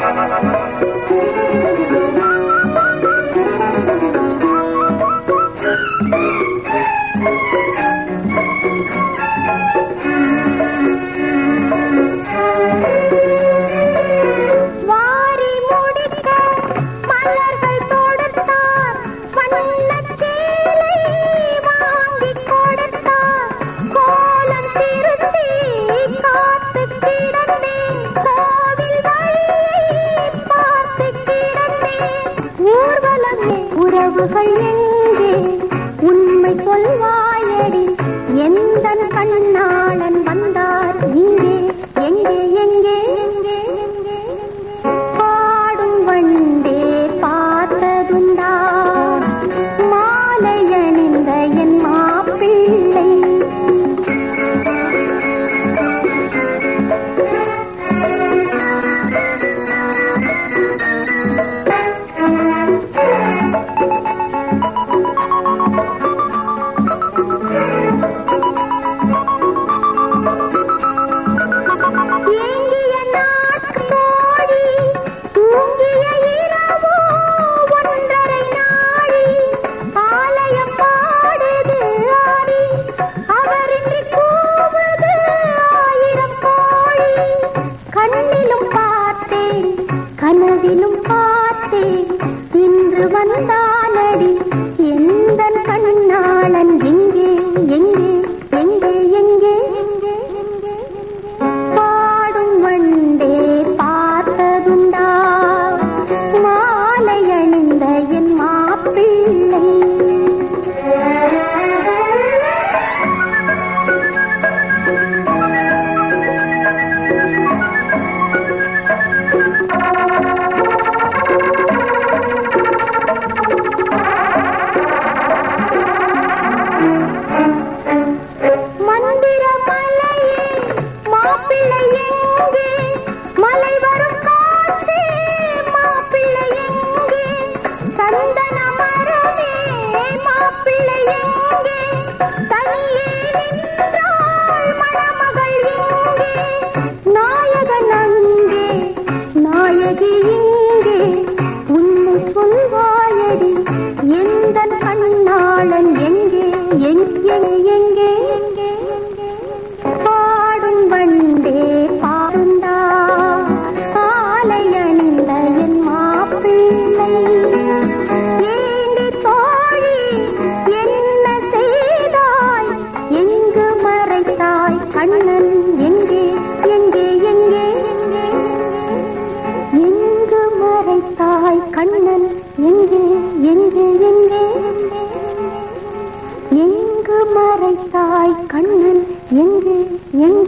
la la la la la কোথায় Anadino எங்கே உன்னை சொல்வாயடி. எந்த கண்ணாளன் எங்கே? எங்கே எங்கே எங்கே? பாடும் வண்டே பாருந்தா காலை அணிந்த என் கண்ணன்? அண்ணன் எங்கே எங்கே எங்கே எங்கு மறைத்தாய் கண்ணன்? எங்கே எங்கே